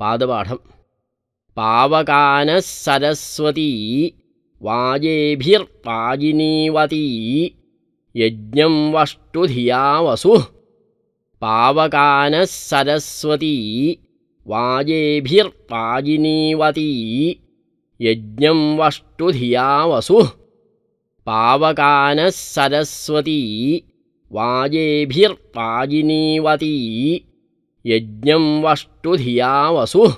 पादपाठं पावकानः सरस्वती वाजेभिर्पायिनीवती यज्ञं वष्टुधिया वसुः पावकानः सरस्वती वाजेभिर्पायिनीवती यज्ञं वष्टुधिया वसुः पावकानः सरस्वती वाजेभिर्पायिनीवती यज्ञं वष्टुधिया वसुः